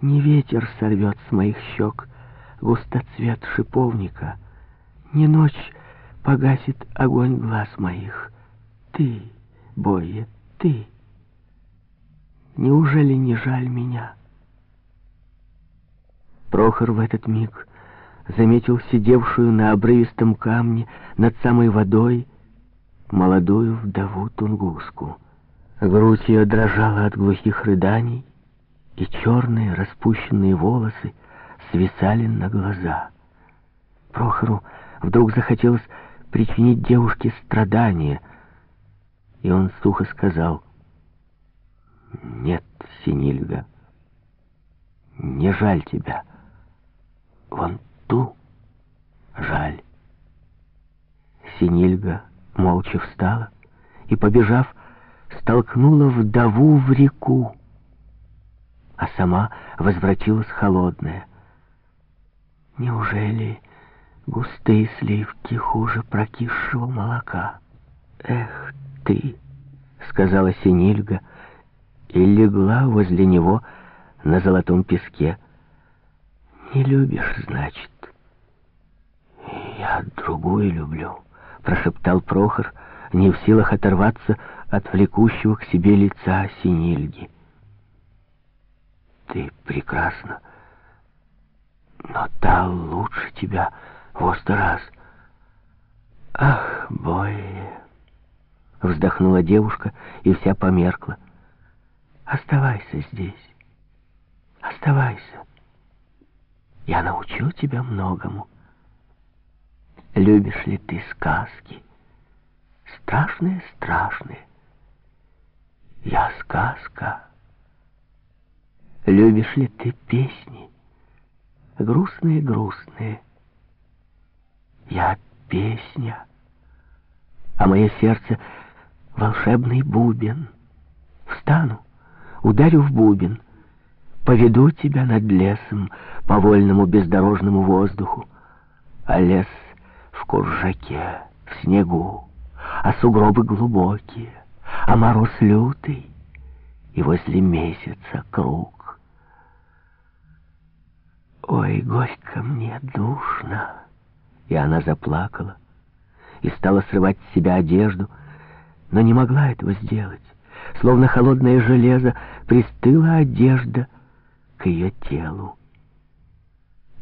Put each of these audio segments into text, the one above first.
Не ветер сорвет с моих щек густоцвет шиповника, Не ночь погасит огонь глаз моих. Ты, Бойе, ты, неужели не жаль меня? Прохор в этот миг заметил сидевшую на обрывистом камне над самой водой молодую вдову Тунгуску. Грудь ее дрожала от глухих рыданий, и черные распущенные волосы свисали на глаза. Прохору вдруг захотелось причинить девушке страдания, и он сухо сказал, «Нет, Синильга, не жаль тебя. Вон ту жаль». Синильга молча встала и, побежав, столкнула вдову в реку, а сама возвратилась холодная. Неужели густые сливки хуже прокисшего молока? Эх ты, сказала Синильга, и легла возле него на золотом песке. Не любишь, значит? Я другую люблю, прошептал Прохор, не в силах оторваться от влекущего к себе лица Синильги. Ты прекрасна, но та лучше тебя в сто раз. Ах, бой! Вздохнула девушка и вся померкла. Оставайся здесь. Оставайся. Я научу тебя многому. Любишь ли ты сказки? Страшные, страшные. Я сказка. Любишь ли ты песни? Грустные, грустные. Я песня, а мое сердце волшебный бубен. Встану, ударю в бубен, поведу тебя над лесом по вольному бездорожному воздуху, а лес в куржаке, в снегу, а сугробы глубокие, а мороз лютый, и возле месяца круг. Ой, горько мне, душно. И она заплакала и стала срывать с себя одежду, но не могла этого сделать. Словно холодное железо пристыла одежда к ее телу.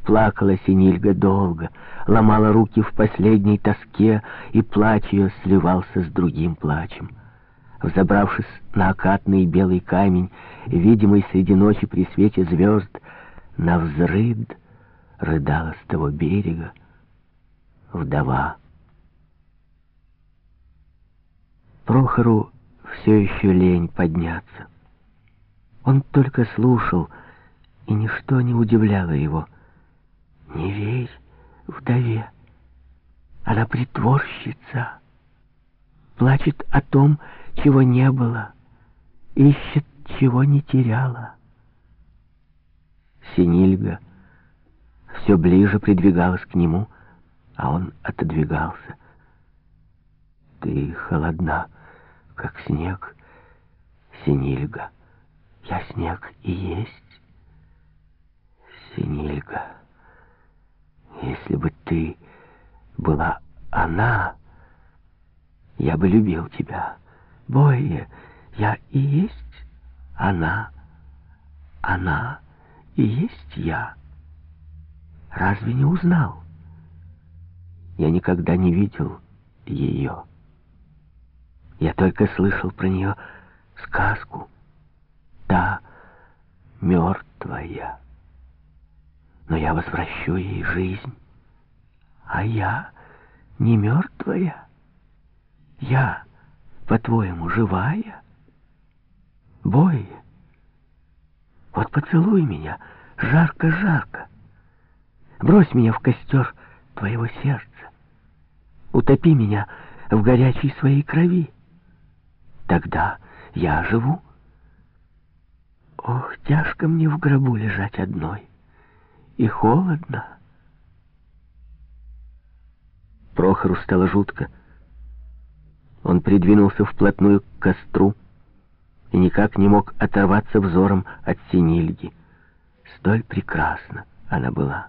Плакала Синильга долго, ломала руки в последней тоске, и плач ее сливался с другим плачем. Взобравшись на окатный белый камень, видимый среди ночи при свете звезд, на взрыд рыдала с того берега вдова. Прохору все еще лень подняться. Он только слушал, и ничто не удивляло его. Не верь вдове. Она притворщица. Плачет о том, чего не было. Ищет, чего не теряла. Синильга все ближе придвигалась к нему, а он отодвигался. Ты холодна, как снег, Синильга. Я снег и есть. Синильга. Если бы ты была она, я бы любил тебя. Бойе, я и есть она. Она и есть я. Разве не узнал? Я никогда не видел ее. Я только слышал про нее сказку. Та мертвая но я возвращу ей жизнь. А я не мертвая. Я, по-твоему, живая? Бой, поцелуй меня, жарко-жарко. Брось меня в костер твоего сердца. Утопи меня в горячей своей крови. Тогда я живу. Ох, тяжко мне в гробу лежать одной и холодно. Прохору стало жутко. Он придвинулся вплотную к костру и никак не мог оторваться взором от Синильги. Столь прекрасна она была.